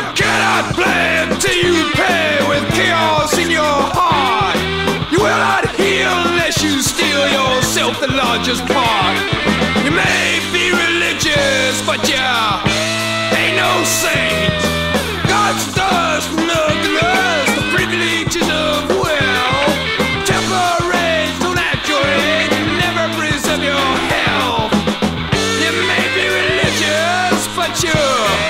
How can I play until you pay with chaos in your heart? You will not heal unless you steal yourself the largest part. You may be religious, but you ain't no saint. God's dust, no and the privileges of will. Temporary, don't act your age, never preserve your health. You may be religious, but you